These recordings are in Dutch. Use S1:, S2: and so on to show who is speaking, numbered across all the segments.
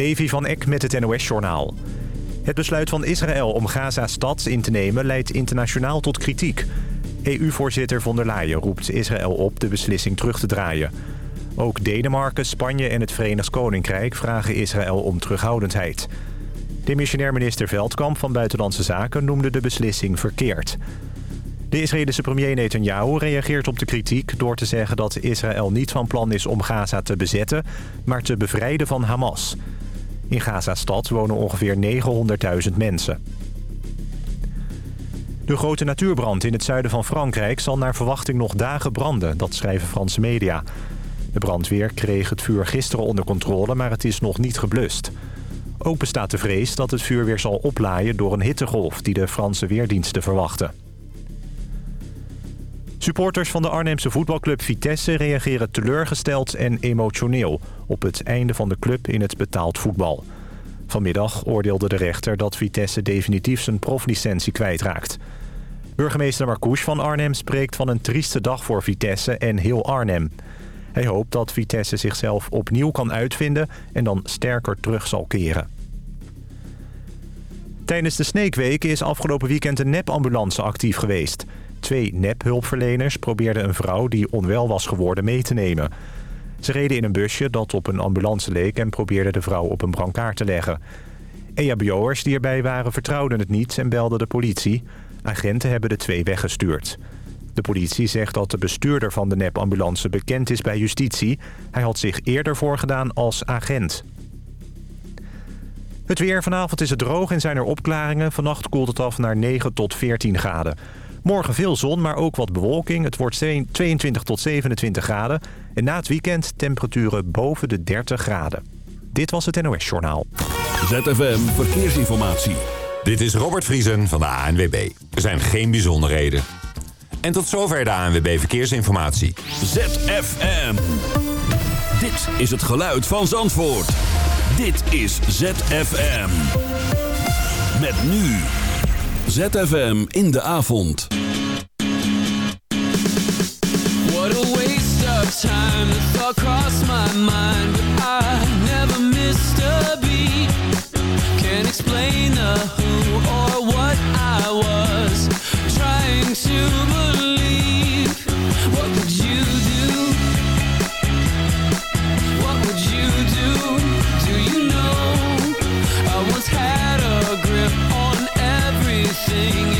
S1: Levi van Eck met het NOS-journaal. Het besluit van Israël om Gaza-stad in te nemen leidt internationaal tot kritiek. EU-voorzitter von der Leyen roept Israël op de beslissing terug te draaien. Ook Denemarken, Spanje en het Verenigd Koninkrijk vragen Israël om terughoudendheid. Demissionair minister Veldkamp van Buitenlandse Zaken noemde de beslissing verkeerd. De Israëlische premier Netanyahu reageert op de kritiek door te zeggen dat Israël niet van plan is om Gaza te bezetten, maar te bevrijden van Hamas. In Gaza-stad wonen ongeveer 900.000 mensen. De grote natuurbrand in het zuiden van Frankrijk zal naar verwachting nog dagen branden, dat schrijven Franse media. De brandweer kreeg het vuur gisteren onder controle, maar het is nog niet geblust. Ook bestaat de vrees dat het vuur weer zal oplaaien door een hittegolf die de Franse weerdiensten verwachten. Supporters van de Arnhemse voetbalclub Vitesse reageren teleurgesteld en emotioneel... op het einde van de club in het betaald voetbal. Vanmiddag oordeelde de rechter dat Vitesse definitief zijn proflicentie kwijtraakt. Burgemeester Marcouch van Arnhem spreekt van een trieste dag voor Vitesse en heel Arnhem. Hij hoopt dat Vitesse zichzelf opnieuw kan uitvinden en dan sterker terug zal keren. Tijdens de Sneekweek is afgelopen weekend een nepambulance actief geweest... Twee nephulpverleners probeerden een vrouw die onwel was geworden mee te nemen. Ze reden in een busje dat op een ambulance leek... en probeerden de vrouw op een brancard te leggen. EHBO'ers die erbij waren vertrouwden het niet en belden de politie. Agenten hebben de twee weggestuurd. De politie zegt dat de bestuurder van de nepambulance bekend is bij justitie. Hij had zich eerder voorgedaan als agent. Het weer. Vanavond is het droog en zijn er opklaringen. Vannacht koelt het af naar 9 tot 14 graden. Morgen veel zon, maar ook wat bewolking. Het wordt 22 tot 27 graden. En na het weekend temperaturen boven de 30 graden. Dit was het NOS Journaal.
S2: ZFM Verkeersinformatie.
S3: Dit is Robert Vriesen van de ANWB. Er zijn geen bijzonderheden. En tot zover de ANWB Verkeersinformatie.
S2: ZFM. Dit is het geluid van Zandvoort. Dit is ZFM. Met nu... ZFM in de avond.
S4: What a waste of time, thought crossed my mind, but I never missed a beat. Can't explain the who or what I was trying to believe. sing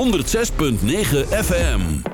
S4: 106.9 FM.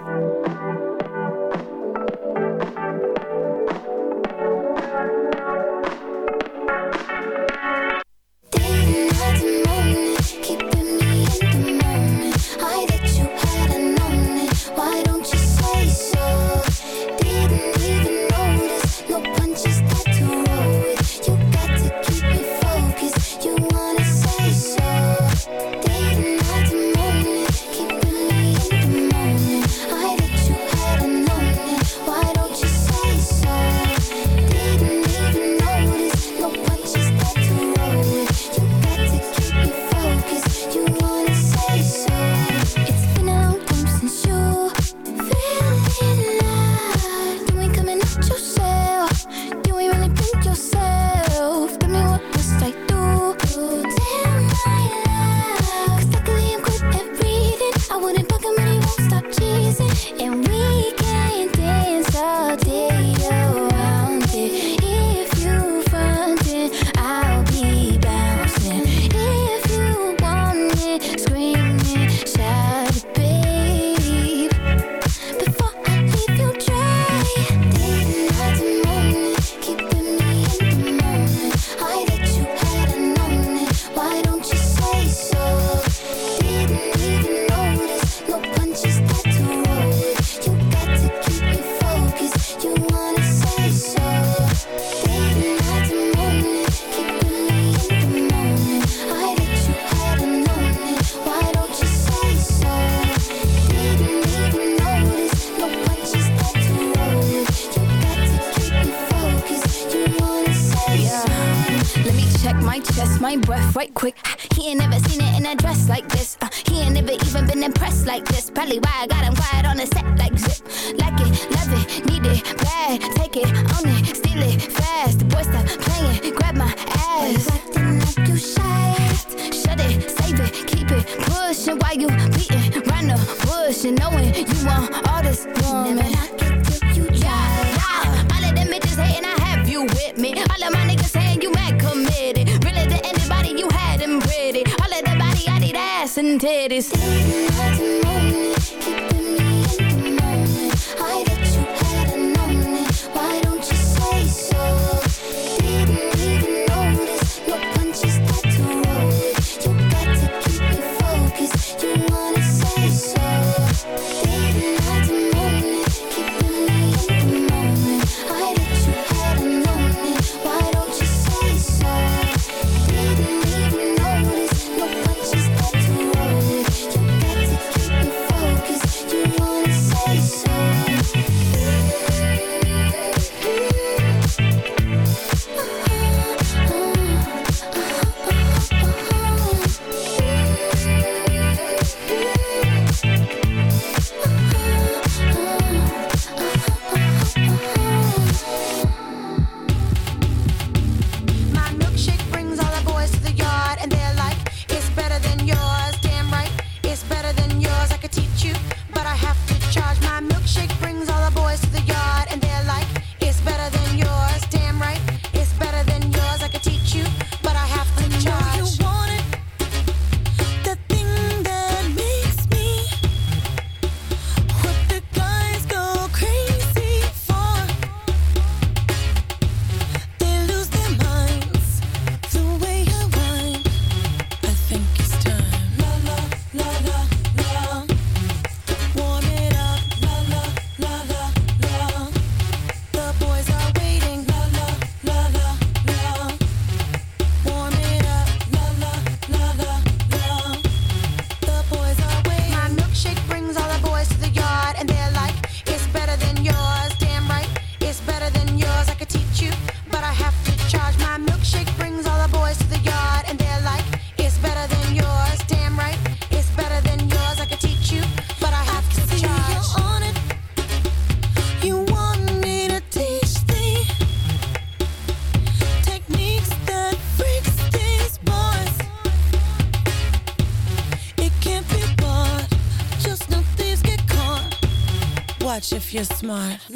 S4: own it, steal it fast. The boy stop playing, grab my ass. Acting like you shy. Shut it,
S5: save it, keep it pushing while you beating round the bush and
S6: knowing you want all this woman. Never knock it you try. Wow. All of them bitches hating, I have you with me. All of my niggas saying you mad committed. Really to anybody you had them pretty. All
S7: of
S5: that body, I need ass and
S8: titties. Didn't smart.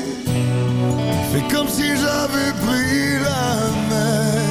S9: Fais comme si j'avais pris la mer.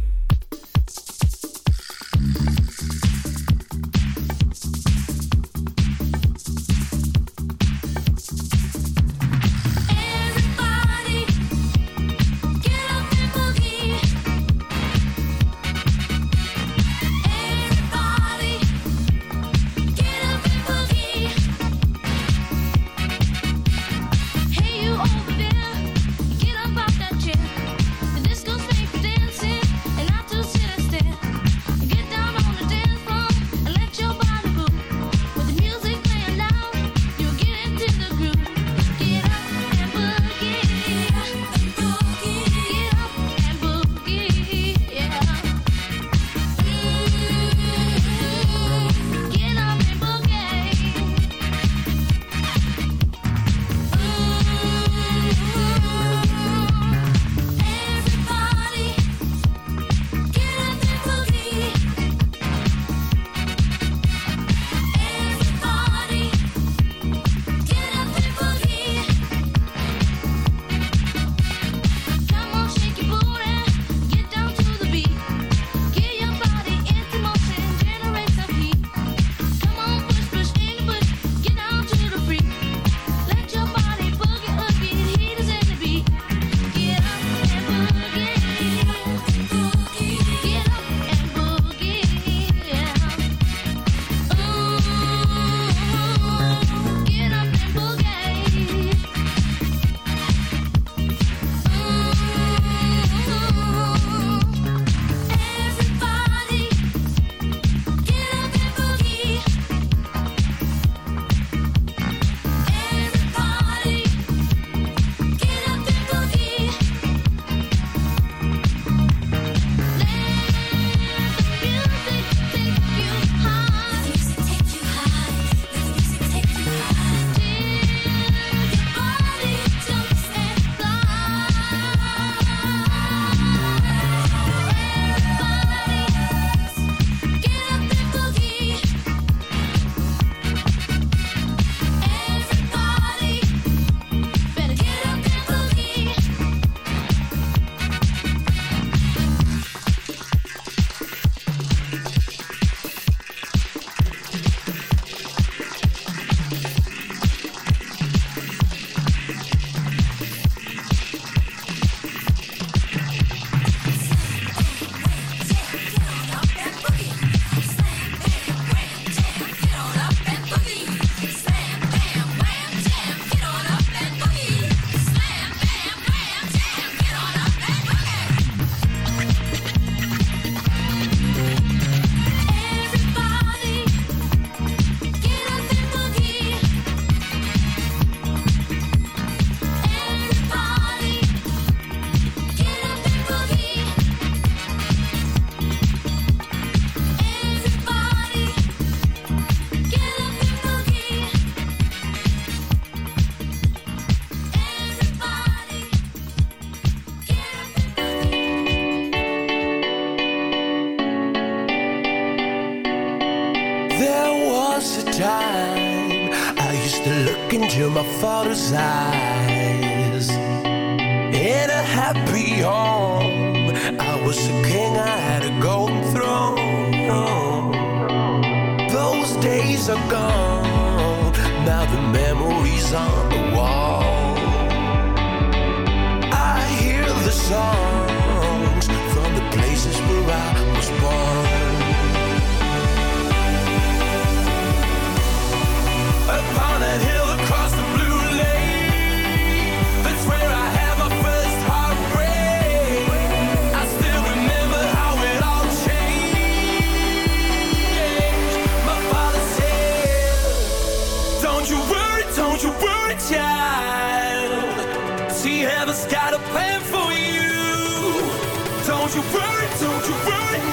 S10: don't you worry.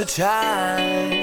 S10: the
S11: time.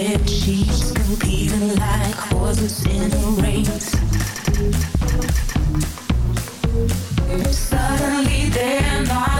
S11: red sheets competing like horses in a
S12: race. Suddenly they're not.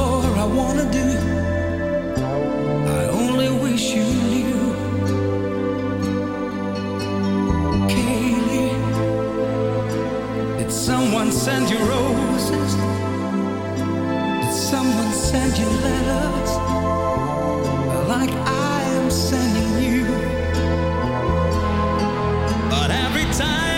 S2: more I wanna do. I only wish you knew. Kaylee, did someone send you roses? Did someone send you letters? Like I am sending you. But every time.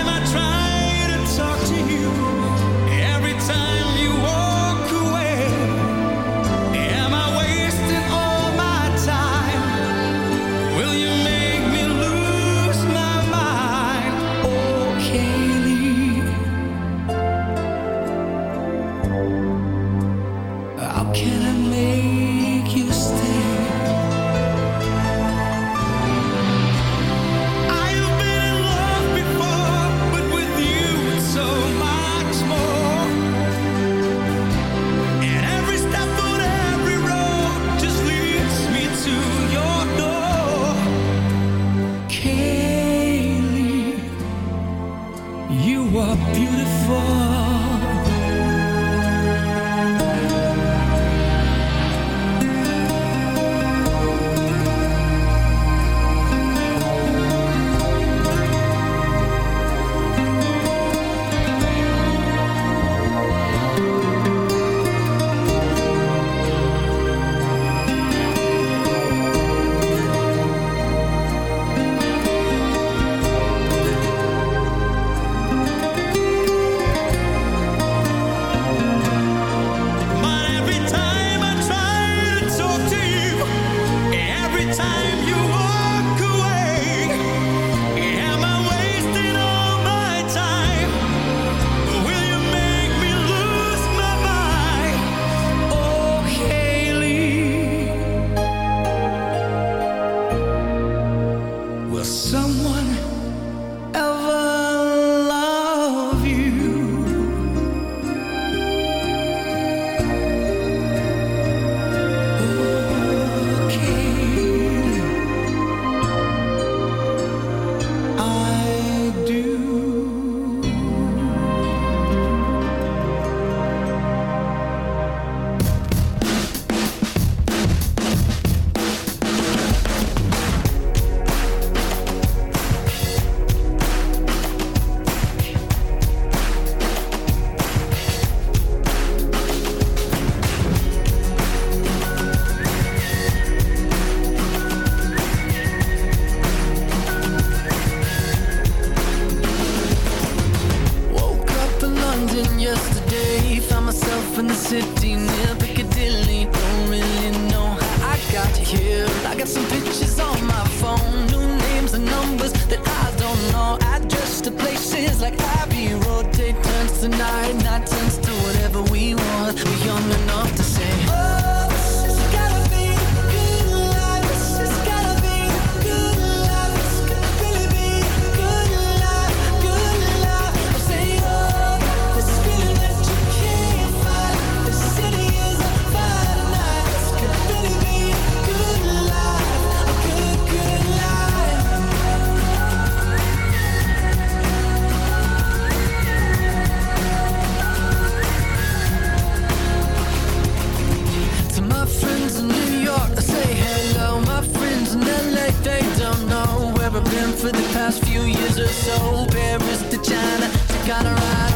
S4: for the past few years or so. Paris to China, Chicago,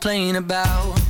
S4: complain about.